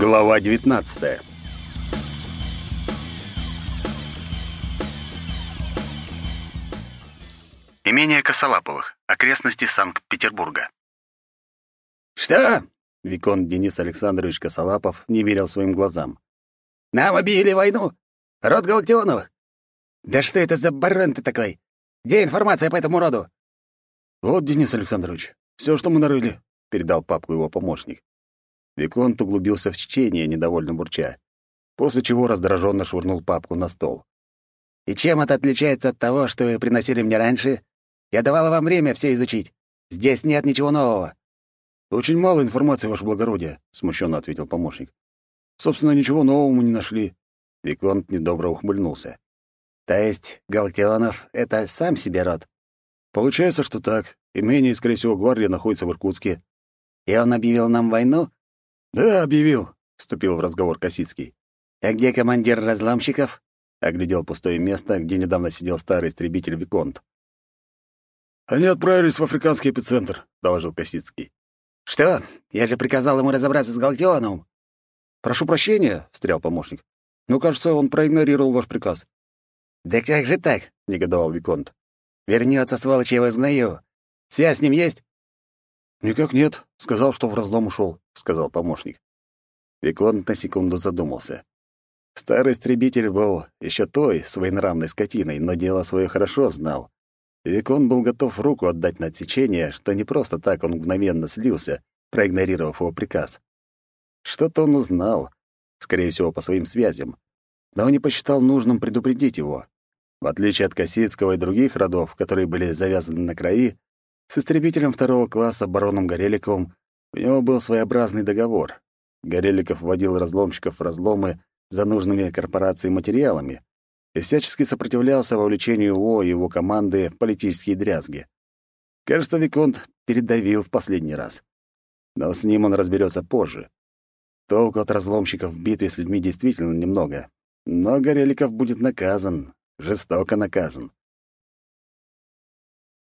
Глава 19 Имение Косолаповых. Окрестности Санкт-Петербурга. «Что?» — Виконт Денис Александрович Косолапов не верил своим глазам. «Нам объявили войну? Род Галактионовых? Да что это за барон ты такой? Где информация по этому роду?» «Вот, Денис Александрович, все, что мы нарыли», — передал папку его помощник. Виконт углубился в чтение, недовольно бурча, после чего раздраженно швырнул папку на стол. «И чем это отличается от того, что вы приносили мне раньше? Я давала вам время все изучить. Здесь нет ничего нового». «Очень мало информации, ваше благородие», — смущенно ответил помощник. «Собственно, ничего нового мы не нашли». Виконт недобро ухмыльнулся. «То есть Галактионов — это сам себе род?» «Получается, что так. Имение, скорее всего, гвардия находится в Иркутске». «И он объявил нам войну?» «Да, объявил», — вступил в разговор Косицкий. «А где командир разломщиков?» — оглядел пустое место, где недавно сидел старый истребитель Виконт. «Они отправились в африканский эпицентр», — доложил Косицкий. «Что? Я же приказал ему разобраться с Галактионовым». «Прошу прощения», — встрял помощник. «Но, кажется, он проигнорировал ваш приказ». «Да как же так?» — негодовал Виконт. «Вернется, сволочь, я его знаю. Связь с ним есть?» «Никак нет. Сказал, что в разлом ушел», — сказал помощник. Виконт на секунду задумался. Старый истребитель был еще той своенравной скотиной, но дело свое хорошо знал. Викон был готов руку отдать на отсечение, что не просто так он мгновенно слился, проигнорировав его приказ. Что-то он узнал, скорее всего, по своим связям, но не посчитал нужным предупредить его. В отличие от Косицкого и других родов, которые были завязаны на крови, с истребителем второго класса бароном Гореликовым у него был своеобразный договор. Гореликов вводил разломщиков в разломы за нужными корпорацией материалами, и всячески сопротивлялся вовлечению его и его команды в политические дрязги. Кажется, Виконт передавил в последний раз. Но с ним он разберется позже. Толку от разломщиков в битве с людьми действительно немного. Но Гореликов будет наказан, жестоко наказан.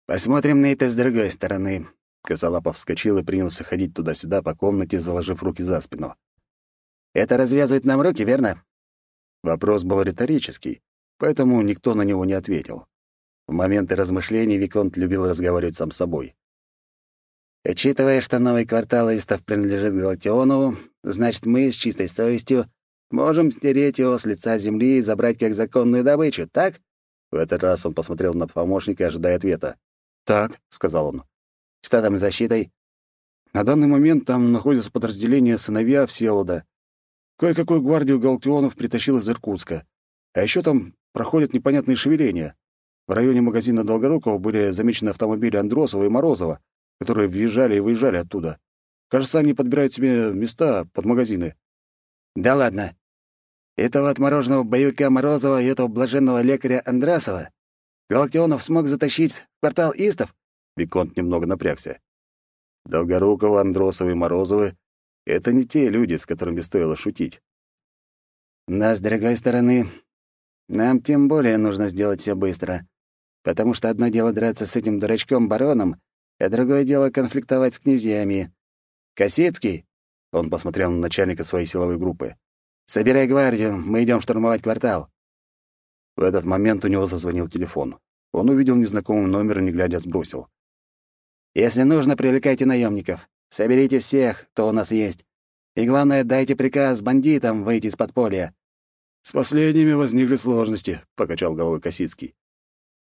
«Посмотрим на это с другой стороны». Косолапов вскочил и принялся ходить туда-сюда по комнате, заложив руки за спину. «Это развязывает нам руки, верно?» Вопрос был риторический, поэтому никто на него не ответил. В моменты размышлений Виконт любил разговаривать сам с собой. «Учитывая, что новый квартал Истов принадлежит Галактионову, значит, мы с чистой совестью можем стереть его с лица земли и забрать как законную добычу, так?» В этот раз он посмотрел на помощника, ожидая ответа. «Так», — сказал он. «Что там с защитой?» «На данный момент там находится подразделение сыновья Всеволода. Кое-какую гвардию Галактионов притащил из Иркутска. А еще там проходят непонятные шевеления. В районе магазина Долгорукова были замечены автомобили Андросова и Морозова, которые въезжали и выезжали оттуда. Кажется, они подбирают себе места под магазины. Да ладно. Этого отмороженного боевика Морозова и этого блаженного лекаря Андрасова Галактионов смог затащить в квартал Истов? Виконт немного напрягся. Долгорукова, Андросовы и Морозовы — это не те люди, с которыми стоило шутить. Но, с другой стороны, нам тем более нужно сделать все быстро, потому что одно дело драться с этим дурачком-бароном, а другое дело конфликтовать с князьями. Косицкий, он посмотрел на начальника своей силовой группы, собирай гвардию, мы идем штурмовать квартал. В этот момент у него зазвонил телефон. Он увидел незнакомый номер и, не глядя, сбросил. «Если нужно, привлекайте наемников. Соберите всех, кто у нас есть. И главное, дайте приказ бандитам выйти из подполья. «С последними возникли сложности», — покачал головой Косицкий.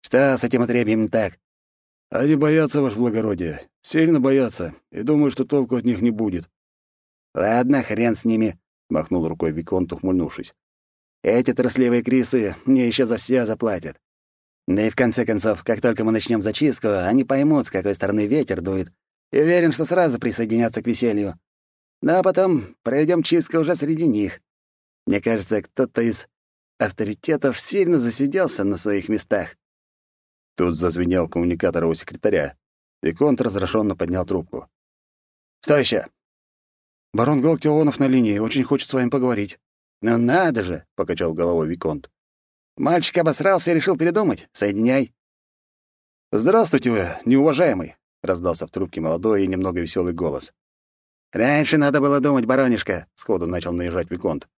«Что с этим отребьем так?» «Они боятся, ваше благородие. Сильно боятся. И думаю, что толку от них не будет». «Ладно, хрен с ними», — махнул рукой Виконт, ухмыльнувшись. «Эти трусливые крисы мне еще за все заплатят. Да и в конце концов, как только мы начнем зачистку, они поймут, с какой стороны ветер дует, и уверен, что сразу присоединятся к веселью. Ну а потом проведем чистку уже среди них. Мне кажется, кто-то из авторитетов сильно засиделся на своих местах. Тут зазвенел коммуникатор у секретаря. Виконт разрешенно поднял трубку. «Что еще? «Барон Галактионов на линии, очень хочет с вами поговорить». «Ну надо же!» — покачал головой Виконт. «Мальчик обосрался и решил передумать. Соединяй». «Здравствуйте неуважаемый!» — раздался в трубке молодой и немного веселый голос. «Раньше надо было думать, баронишка», — сходу начал наезжать Виконт.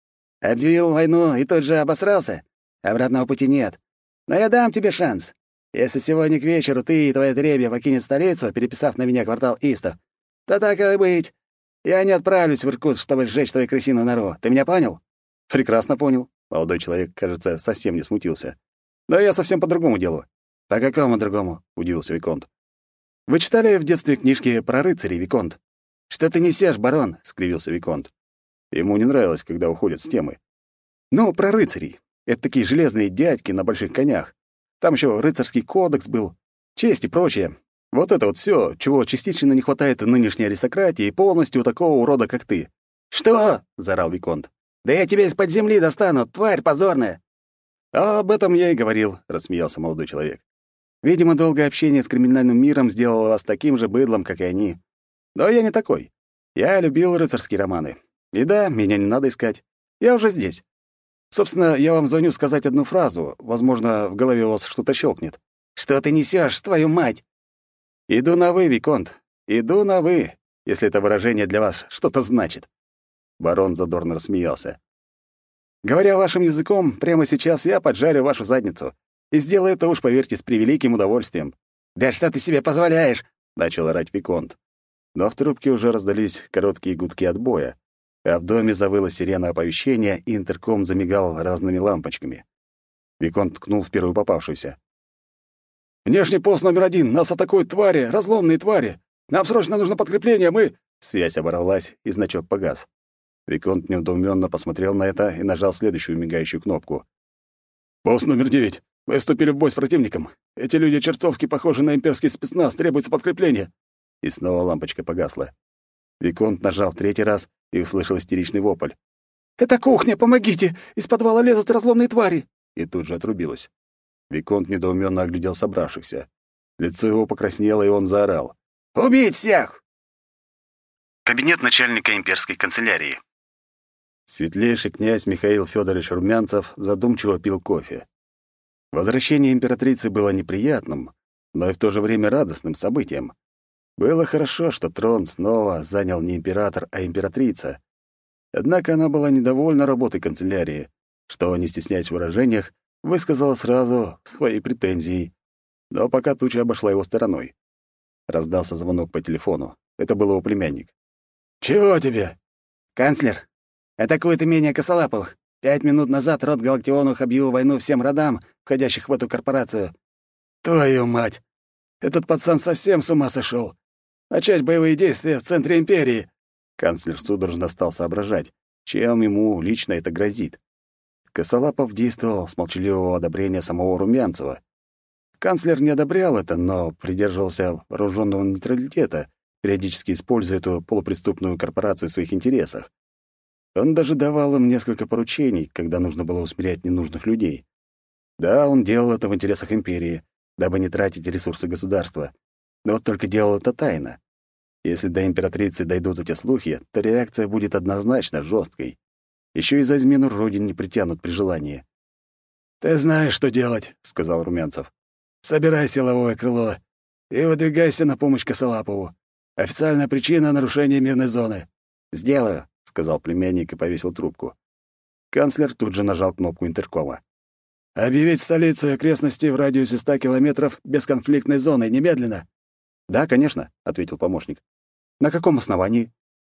«Объявил войну и тут же обосрался. Обратного пути нет. Но я дам тебе шанс. Если сегодня к вечеру ты и твоя требья покинет столицу, переписав на меня квартал Истов, то так и быть. Я не отправлюсь в Иркутск, чтобы сжечь твою крысиную нору. Ты меня понял?» «Прекрасно понял». Молодой человек, кажется, совсем не смутился. «Да я совсем по другому делу». «По какому другому?» — удивился Виконт. «Вы читали в детстве книжки про рыцарей, Виконт?» «Что ты несешь, барон?» — скривился Виконт. Ему не нравилось, когда уходят с темы. «Ну, про рыцарей. Это такие железные дядьки на больших конях. Там еще рыцарский кодекс был, честь и прочее. Вот это вот все, чего частично не хватает нынешней аристократии, полностью такого урода, как ты». «Что?» — заорал Виконт. «Да я тебя из-под земли достану, тварь позорная!» «А об этом я и говорил», — рассмеялся молодой человек. «Видимо, долгое общение с криминальным миром сделало вас таким же быдлом, как и они. Но я не такой. Я любил рыцарские романы. И да, меня не надо искать. Я уже здесь. Собственно, я вам звоню сказать одну фразу. Возможно, в голове у вас что-то щелкнет. Что ты несешь, твою мать? Иду на «вы», Виконт. Иду на «вы», если это выражение для вас что-то значит. Барон задорно рассмеялся. Говоря вашим языком, прямо сейчас я поджарю вашу задницу. И сделаю это уж, поверьте, с превеликим удовольствием. «Да что ты себе позволяешь?» — начал орать Виконт. Но в трубке уже раздались короткие гудки отбоя, а в доме завыла сирена оповещения, и интерком замигал разными лампочками. Виконт ткнул в первую попавшуюся. «Внешний пост номер один! Нас атакуют твари, разломные твари! Нам срочно нужно подкрепление, мы...» Связь оборвалась, и значок погас. Виконт недоуменно посмотрел на это и нажал следующую мигающую кнопку. «Пост номер девять. Вы вступили в бой с противником. Эти люди чертовки похожи на имперский спецназ, требуется подкрепление. И снова лампочка погасла. Виконт нажал третий раз и услышал истеричный вопль. «Это кухня, помогите! Из подвала лезут разломные твари!» И тут же отрубилась. Виконт недоуменно оглядел собравшихся. Лицо его покраснело, и он заорал. «Убить всех!» Кабинет начальника имперской канцелярии. Светлейший князь Михаил Федорович Румянцев задумчиво пил кофе. Возвращение императрицы было неприятным, но и в то же время радостным событием. Было хорошо, что трон снова занял не император, а императрица. Однако она была недовольна работой канцелярии, что, не стесняясь в выражениях, высказала сразу свои претензии. Но пока туча обошла его стороной. Раздался звонок по телефону. Это был его племянник. «Чего тебе?» «Канцлер, атакует имение Косолаповых. Пять минут назад род Галактионовых объявил войну всем родам, входящих в эту корпорацию». «Твою мать! Этот пацан совсем с ума сошел. Начать боевые действия в центре империи!» Канцлер судорожно стал соображать, чем ему лично это грозит. Косолапов действовал с молчаливого одобрения самого Румянцева. Канцлер не одобрял это, но придерживался вооруженного нейтралитета, периодически используя эту полупреступную корпорацию в своих интересах. Он даже давал им несколько поручений, когда нужно было усмирять ненужных людей. Да, он делал это в интересах империи, дабы не тратить ресурсы государства. Но вот только делал это тайно. Если до императрицы дойдут эти слухи, то реакция будет однозначно жесткой. Еще и за измену родин не притянут при желании. «Ты знаешь, что делать», — сказал Румянцев. «Собирай силовое крыло и выдвигайся на помощь Косолапову. Официальная причина — нарушения мирной зоны». «Сделаю», — сказал племянник и повесил трубку. Канцлер тут же нажал кнопку интеркома. «Объявить столицу и окрестности в радиусе ста километров бесконфликтной зоной немедленно. «Да, конечно», — ответил помощник. «На каком основании?»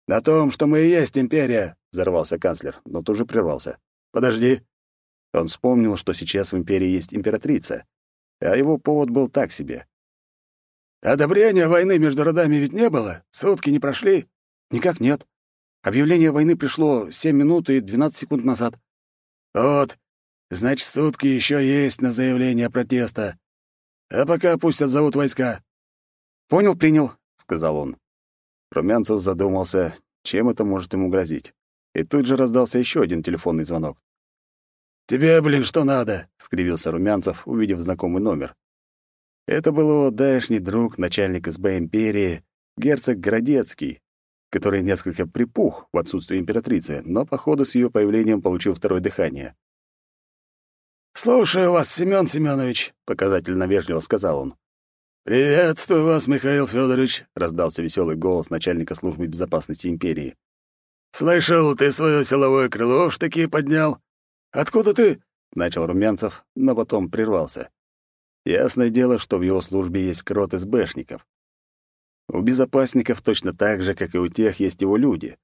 «На том, что мы и есть империя», — взорвался канцлер, но тут же прервался. «Подожди». Он вспомнил, что сейчас в империи есть императрица, а его повод был так себе. «Одобрения войны между родами ведь не было? Сутки не прошли?» «Никак нет. Объявление войны пришло семь минут и двенадцать секунд назад». «Вот, значит, сутки еще есть на заявление протеста. А пока пусть отзовут войска. «Понял, принял», — сказал он. Румянцев задумался, чем это может ему грозить. И тут же раздался еще один телефонный звонок. «Тебе, блин, что надо?» — скривился Румянцев, увидев знакомый номер. Это был его давешний друг, начальник СБ империи, герцог Городецкий, который несколько припух в отсутствие императрицы, но, походу, с ее появлением получил второе дыхание. «Слушаю вас, Семён Семёнович», — показательно вежливо сказал он. «Приветствую вас, Михаил Федорович», — раздался веселый голос начальника службы безопасности империи. «Слышал, ты свое силовое крыло в штыки поднял. Откуда ты?» — начал Румянцев, но потом прервался. Ясное дело, что в его службе есть крот СБшников. У безопасников точно так же, как и у тех, есть его люди.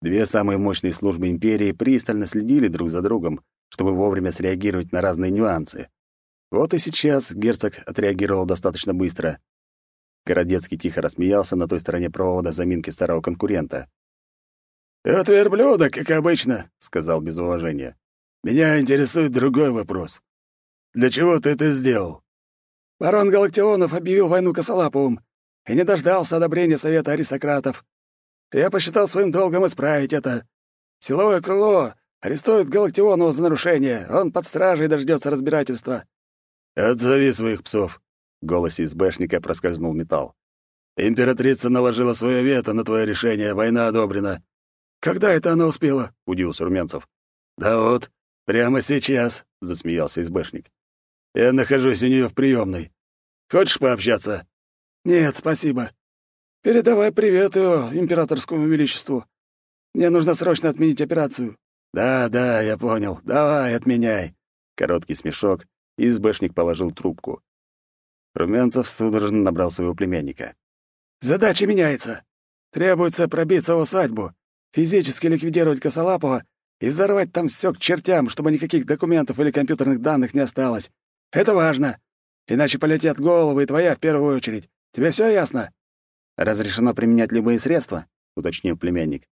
Две самые мощные службы империи пристально следили друг за другом, чтобы вовремя среагировать на разные нюансы. Вот и сейчас герцог отреагировал достаточно быстро. Городецкий тихо рассмеялся на той стороне провода заминки старого конкурента. «От верблюда, как обычно», — сказал без уважения. «Меня интересует другой вопрос. Для чего ты это сделал?» Барон Галактионов объявил войну Косолаповым и не дождался одобрения Совета аристократов. Я посчитал своим долгом исправить это. Силовое крыло арестует Галактионова за нарушение. Он под стражей дождется разбирательства. «Отзови своих псов», — в голосе избэшника проскользнул металл. «Императрица наложила свое вето на твое решение, война одобрена». «Когда это она успела?» — удивился Румянцев. «Да вот, прямо сейчас», — засмеялся избэшник. «Я нахожусь у нее в приемной. Хочешь пообщаться?» «Нет, спасибо. Передавай привет его императорскому величеству. Мне нужно срочно отменить операцию». «Да, да, я понял. Давай, отменяй». Короткий смешок, и СБшник положил трубку. Румянцев судорожно набрал своего племянника. «Задача меняется. Требуется пробиться в усадьбу, физически ликвидировать Косолапова и взорвать там все к чертям, чтобы никаких документов или компьютерных данных не осталось. Это важно. Иначе полетят головы, и твоя в первую очередь. Тебе все ясно?» «Разрешено применять любые средства?» — уточнил племянник.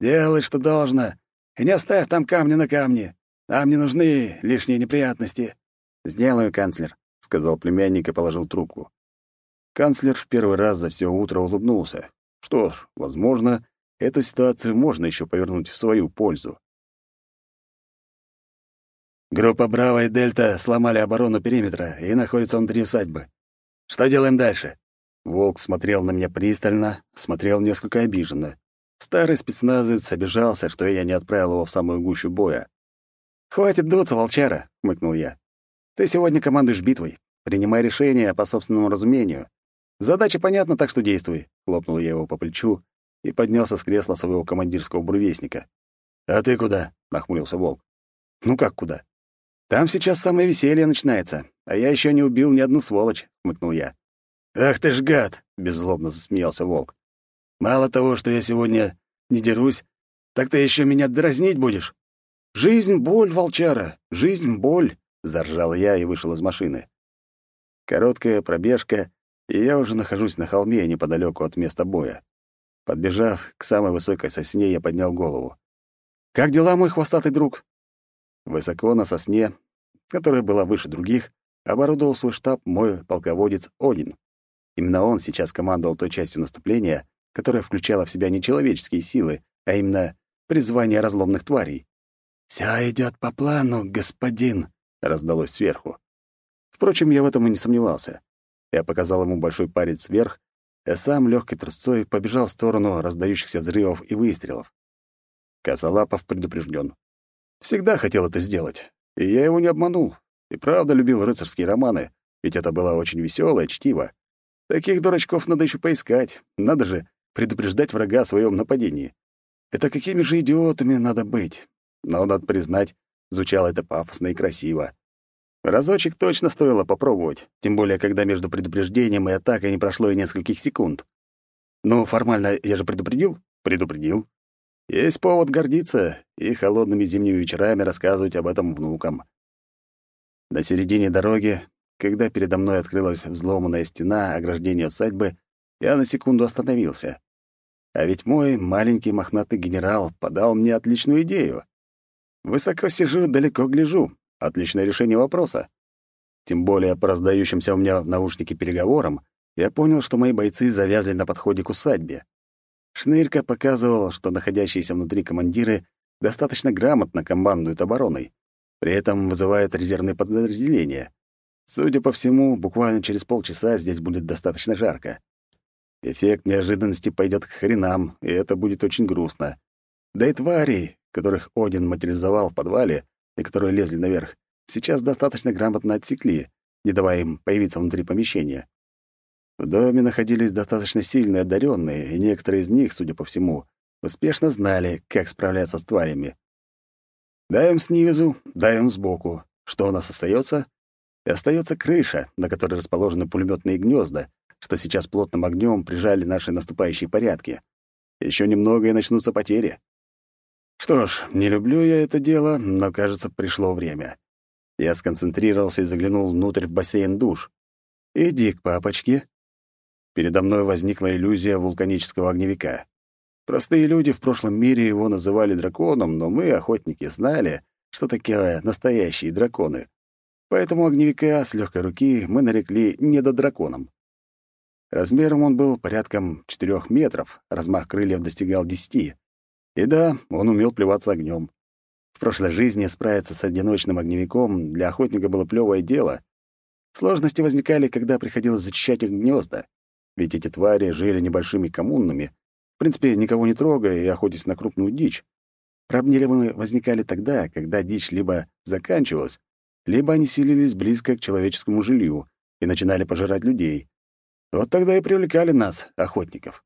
«Делай, что должно, и не оставь там камни на камне. Нам не нужны лишние неприятности». «Сделаю, канцлер», — сказал племянник и положил трубку. Канцлер в первый раз за все утро улыбнулся. Что ж, возможно, эту ситуацию можно еще повернуть в свою пользу. Группа «Браво» и «Дельта» сломали оборону периметра и находятся внутри усадьбы. Что делаем дальше? Волк смотрел на меня пристально, смотрел несколько обиженно. Старый спецназовец обижался, что я не отправил его в самую гущу боя. «Хватит дуться, волчара», — хмыкнул я. «Ты сегодня командуешь битвой. Принимай решения по собственному разумению. Задача понятна, так что действуй», — хлопнул я его по плечу и поднялся с кресла своего командирского буревестника. «А ты куда?» — нахмурился волк. «Ну как куда? Там сейчас самое веселье начинается, а я еще не убил ни одну сволочь», — хмыкнул я. «Ах ты ж гад!» — беззлобно засмеялся волк. «Мало того, что я сегодня не дерусь, так ты еще меня дразнить будешь?» «Жизнь — боль, волчара, жизнь — боль!» — заржал я и вышел из машины. Короткая пробежка, и я уже нахожусь на холме неподалеку от места боя. Подбежав к самой высокой сосне, я поднял голову. «Как дела, мой хвостатый друг?» Высоко на сосне, которая была выше других, оборудовал свой штаб мой полководец Один. Именно он сейчас командовал той частью наступления, которая включала в себя не человеческие силы, а именно призвание разломных тварей. «Всё идёт по плану, господин», — раздалось сверху. Впрочем, я в этом и не сомневался. Я показал ему большой палец вверх, а сам легкой трусцой побежал в сторону раздающихся взрывов и выстрелов. Косолапов предупрежден. Всегда хотел это сделать, и я его не обманул. И правда любил рыцарские романы, ведь это было очень веселое чтиво. Таких дурачков надо еще поискать. Надо же предупреждать врага о своем нападении. Это какими же идиотами надо быть? Но, надо признать, звучало это пафосно и красиво. Разочек точно стоило попробовать, тем более, когда между предупреждением и атакой не прошло и нескольких секунд. Ну, формально я же предупредил? Предупредил. Есть повод гордиться и холодными зимними вечерами рассказывать об этом внукам. На середине дороги когда передо мной открылась взломанная стена ограждения усадьбы, я на секунду остановился. А ведь мой маленький мохнатый генерал подал мне отличную идею. Высоко сижу, далеко гляжу. Отличное решение вопроса. Тем более по раздающимся у меня в наушнике переговорам я понял, что мои бойцы завязли на подходе к усадьбе. Шнырька показывал, что находящиеся внутри командиры достаточно грамотно командуют обороной, при этом вызывают резервные подразделения. Судя по всему, буквально через полчаса здесь будет достаточно жарко. Эффект неожиданности пойдет к хренам, и это будет очень грустно. Да и твари, которых Один материализовал в подвале и которые лезли наверх, сейчас достаточно грамотно отсекли, не давая им появиться внутри помещения. В доме находились достаточно сильные одаренные, и некоторые из них, судя по всему, успешно знали, как справляться с тварями. Даем снизу, даем сбоку. Что у нас остается? И остается крыша, на которой расположены пулеметные гнезда, что сейчас плотным огнем прижали наши наступающие порядки. Еще немного и начнутся потери. Что ж, не люблю я это дело, но, кажется, пришло время. Я сконцентрировался и заглянул внутрь в бассейн душ. «Иди к папочке». Передо мной возникла иллюзия вулканического огневика. Простые люди в прошлом мире его называли драконом, но мы, охотники, знали, что такие настоящие драконы. Поэтому огневика с легкой руки мы нарекли недодраконом. Размером он был порядком четырех метров, размах крыльев достигал десяти. И да, он умел плеваться огнем. В прошлой жизни справиться с одиночным огневиком для охотника было плевое дело. Сложности возникали, когда приходилось зачищать их гнезда, ведь эти твари жили небольшими коммунами, в принципе, никого не трогая и охотясь на крупную дичь. Проблемы возникали тогда, когда дичь либо заканчивалась, либо они селились близко к человеческому жилью и начинали пожирать людей. Вот тогда и привлекали нас, охотников.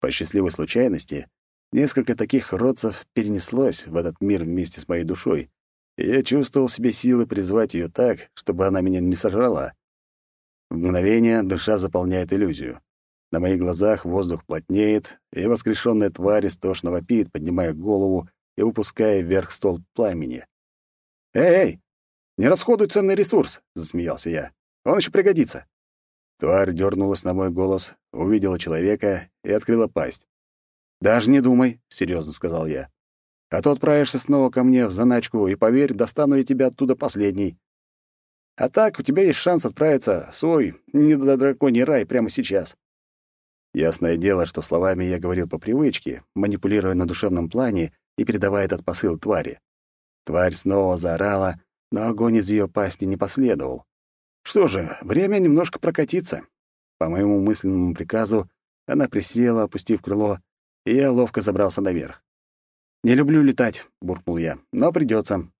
По счастливой случайности, несколько таких родцев перенеслось в этот мир вместе с моей душой, и я чувствовал в себе силы призвать ее так, чтобы она меня не сожрала. В мгновение душа заполняет иллюзию. На моих глазах воздух плотнеет, и воскрешенная тварь истошно вопит, поднимая голову и выпуская вверх стол пламени. «Эй! Не расходуй ценный ресурс!» — засмеялся я. «Он еще пригодится!» Тварь дернулась на мой голос, увидела человека и открыла пасть. «Даже не думай», — серьезно сказал я. «А то отправишься снова ко мне в заначку, и, поверь, достану я тебя оттуда последний. А так, у тебя есть шанс отправиться в свой недодраконий рай прямо сейчас». Ясное дело, что словами я говорил по привычке, манипулируя на душевном плане и передавая этот посыл твари. Тварь снова заорала, но огонь из ее пасти не последовал. Что же, время немножко прокатиться. По моему мысленному приказу она присела, опустив крыло, и я ловко забрался наверх. «Не люблю летать», — буркнул я, — «но придется.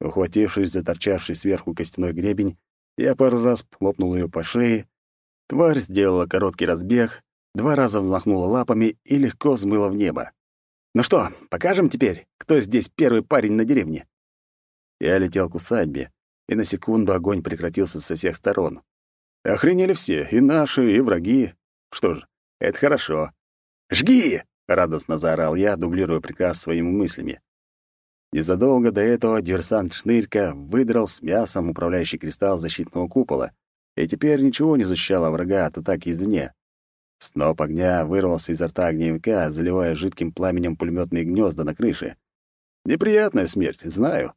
Ухватившись за торчавший сверху костяной гребень, я пару раз хлопнул ее по шее. Тварь сделала короткий разбег, два раза взмахнула лапами и легко взмыла в небо. «Ну что, покажем теперь, кто здесь первый парень на деревне?» Я летел к усадьбе, и на секунду огонь прекратился со всех сторон. Охренели все, и наши, и враги. Что ж, это хорошо. «Жги!» — радостно заорал я, дублируя приказ своими мыслями. Незадолго до этого диверсант Шнырька выдрал с мясом управляющий кристалл защитного купола, и теперь ничего не защищало врага от атаки извне. Сноп огня вырвался изо рта огневика, заливая жидким пламенем пулеметные гнезда на крыше. Неприятная смерть, знаю.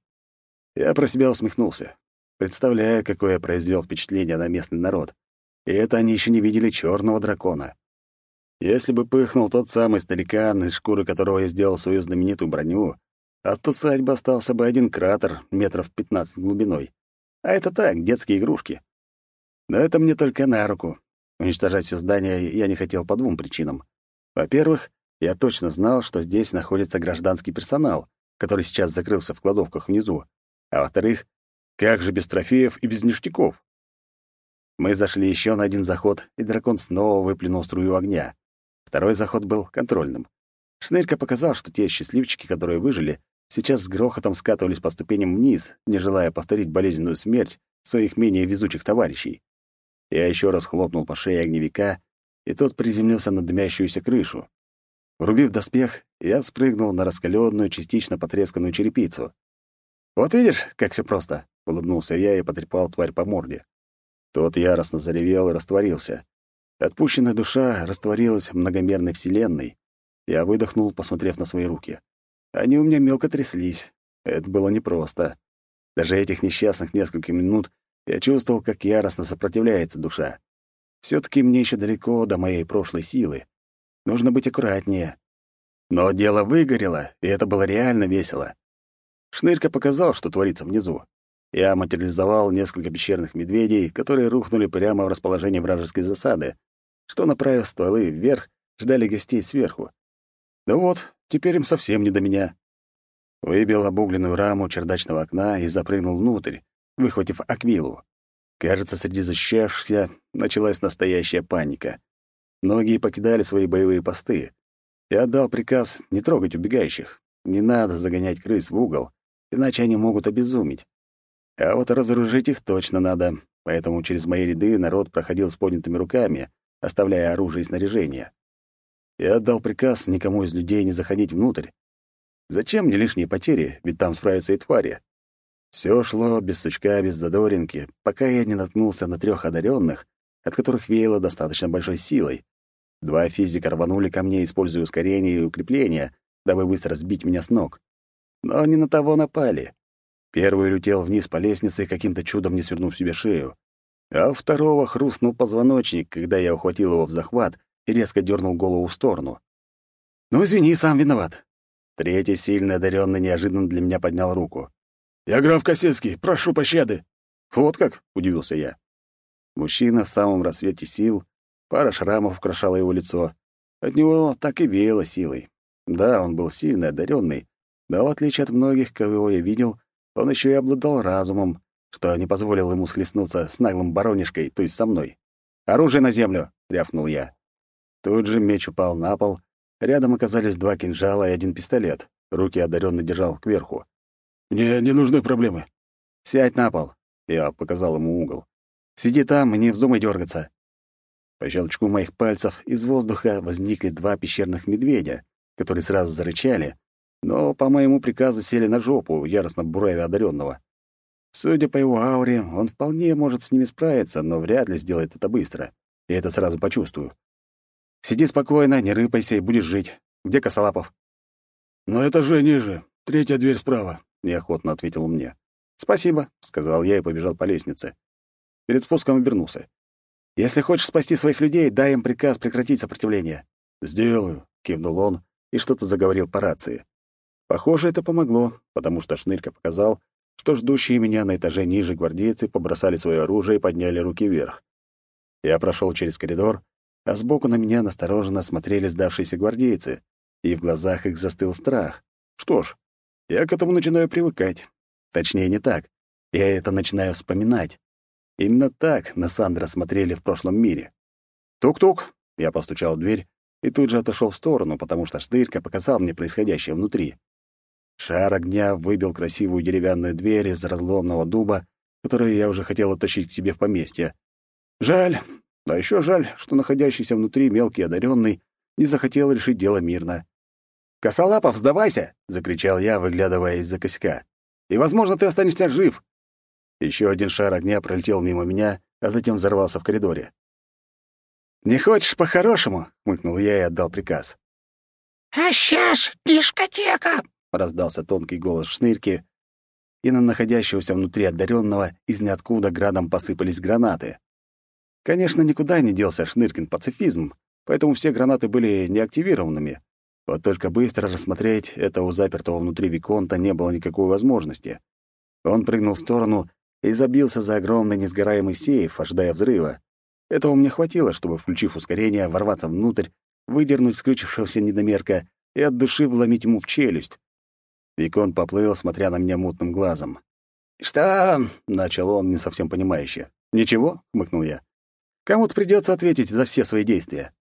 Я про себя усмехнулся. Представляю, какое произвел впечатление на местный народ. И это они еще не видели черного дракона. Если бы пыхнул тот самый старикан, из шкуры которого я сделал свою знаменитую броню, от усадьбы остался бы один кратер метров пятнадцать глубиной. А это так, детские игрушки. Но это мне только на руку. Уничтожать все здание я не хотел по двум причинам. Во-первых, я точно знал, что здесь находится гражданский персонал, который сейчас закрылся в кладовках внизу. А во-вторых, как же без трофеев и без ништяков? Мы зашли еще на один заход, и дракон снова выплюнул струю огня. Второй заход был контрольным. Шнырька показал, что те счастливчики, которые выжили, сейчас с грохотом скатывались по ступеням вниз, не желая повторить болезненную смерть своих менее везучих товарищей. Я еще раз хлопнул по шее огневика, и тот приземлился на дымящуюся крышу. Врубив доспех, я спрыгнул на раскаленную, частично потресканную черепицу. «Вот видишь, как все просто. — улыбнулся я и потрепал тварь по морде. Тот яростно заревел и растворился. Отпущенная душа растворилась в многомерной вселенной. Я выдохнул, посмотрев на свои руки. Они у меня мелко тряслись. Это было непросто. Даже этих несчастных несколько минут я чувствовал, как яростно сопротивляется душа. все таки мне еще далеко до моей прошлой силы. Нужно быть аккуратнее. Но дело выгорело, и это было реально весело. Шнырька показал, что творится внизу. Я материализовал несколько пещерных медведей, которые рухнули прямо в расположение вражеской засады, что, направив стволы вверх, ждали гостей сверху. Да вот, теперь им совсем не до меня. Выбил обугленную раму чердачного окна и запрыгнул внутрь, выхватив аквилу. Кажется, среди защищавшихся началась настоящая паника. Многие покидали свои боевые посты. Я отдал приказ не трогать убегающих. Не надо загонять крыс в угол, иначе они могут обезумить. А вот разоружить их точно надо, поэтому через мои ряды народ проходил с поднятыми руками, оставляя оружие и снаряжение. Я отдал приказ никому из людей не заходить внутрь. Зачем мне лишние потери, ведь там справятся и твари. Все шло без сучка, без задоринки, пока я не наткнулся на трех одаренных, от которых веяло достаточно большой силой. Два физика рванули ко мне, используя ускорение и укрепление, дабы быстро сбить меня с ног. Но они на того напали. Первый летел вниз по лестнице, каким-то чудом не свернув себе шею. А у второго хрустнул позвоночник, когда я ухватил его в захват и резко дернул голову в сторону. «Ну, извини, сам виноват». Третий, сильно одаренный, неожиданно для меня поднял руку. «Я граф Косецкий, прошу пощады». «Вот как?» — удивился я. Мужчина в самом рассвете сил, пара шрамов украшала его лицо. От него так и веяло силой. Да, он был сильный, одаренный, но в отличие от многих, кого я видел, он еще и обладал разумом, что не позволило ему схлестнуться с наглым баронишкой, то есть со мной. «Оружие на землю!» — рявкнул я. Тут же меч упал на пол. Рядом оказались два кинжала и один пистолет. Руки одарённый держал кверху. «Мне не нужны проблемы». «Сядь на пол», — я показал ему угол. «Сиди там и не вздумай дергаться. По щелчку моих пальцев из воздуха возникли два пещерных медведя, которые сразу зарычали, но по моему приказу сели на жопу, яростно буравя одаренного. Судя по его ауре, он вполне может с ними справиться, но вряд ли сделает это быстро. Я это сразу почувствую. Сиди спокойно, не рыпайся и будешь жить. Где Косолапов? «Но это же ниже. Третья дверь справа», — неохотно ответил мне. «Спасибо», — сказал я и побежал по лестнице. Перед спуском обернулся. «Если хочешь спасти своих людей, дай им приказ прекратить сопротивление». «Сделаю», — кивнул он и что-то заговорил по рации. Похоже, это помогло, потому что Шнырька показал, что ждущие меня на этаже ниже гвардейцы побросали свое оружие и подняли руки вверх. Я прошел через коридор, а сбоку на меня настороженно смотрели сдавшиеся гвардейцы, и в глазах их застыл страх. Что ж, я к этому начинаю привыкать. Точнее, не так. Я это начинаю вспоминать. Именно так на Сандра смотрели в прошлом мире. «Тук-тук!» — я постучал в дверь и тут же отошел в сторону, потому что Штырька показал мне происходящее внутри. Шар огня выбил красивую деревянную дверь из разломного дуба, которую я уже хотел оттащить к себе в поместье. Жаль, а еще жаль, что находящийся внутри мелкий одаренный не захотел решить дело мирно. «Косолапов, сдавайся!» — закричал я, выглядывая из-за косяка. «И, возможно, ты останешься жив!» Еще один шар огня пролетел мимо меня, а затем взорвался в коридоре. «Не хочешь по-хорошему?» — хмыкнул я и отдал приказ. «А сейчас дискотека!» — раздался тонкий голос шнырки, и на находящегося внутри одаренного из ниоткуда градом посыпались гранаты. Конечно, никуда не делся Шныркин пацифизм, поэтому все гранаты были неактивированными. Вот только быстро рассмотреть это у запертого внутри Виконта не было никакой возможности. Он прыгнул в сторону и забился за огромный несгораемый сейф, ожидая взрыва. Этого мне хватило, чтобы, включив ускорение, ворваться внутрь, выдернуть скрючившегося недомерка и от души вломить ему в челюсть. Викон поплыл, смотря на меня мутным глазом. «Что?» — начал он, не совсем понимающе. «Ничего?» — хмыкнул я. «Кому-то придется ответить за все свои действия».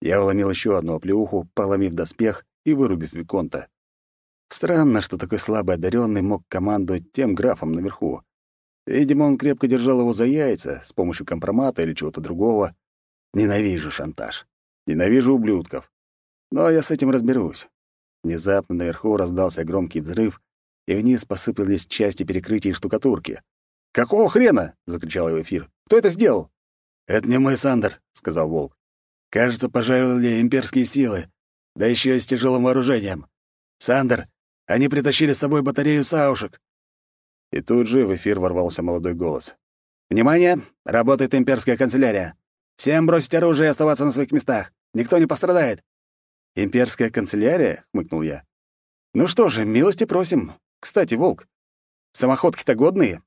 Я уломил еще одну оплеуху, проломив доспех и вырубив Виконта. Странно, что такой слабый одаренный мог командовать тем графом наверху. Видимо, он крепко держал его за яйца с помощью компромата или чего-то другого. Ненавижу шантаж. Ненавижу ублюдков. Но я с этим разберусь. Внезапно наверху раздался громкий взрыв, и вниз посыпались части перекрытия и штукатурки. «Какого хрена?» — закричал его эфир. «Кто это сделал?» «Это не мой Сандер», — сказал Волк. «Кажется, пожаловали имперские силы, да еще и с тяжелым вооружением. Сандер, они притащили с собой батарею саушек». И тут же в эфир ворвался молодой голос. «Внимание! Работает имперская канцелярия. Всем бросить оружие и оставаться на своих местах. Никто не пострадает. «Имперская канцелярия?» — хмыкнул я. «Ну что же, милости просим. Кстати, Волк, самоходки-то годные.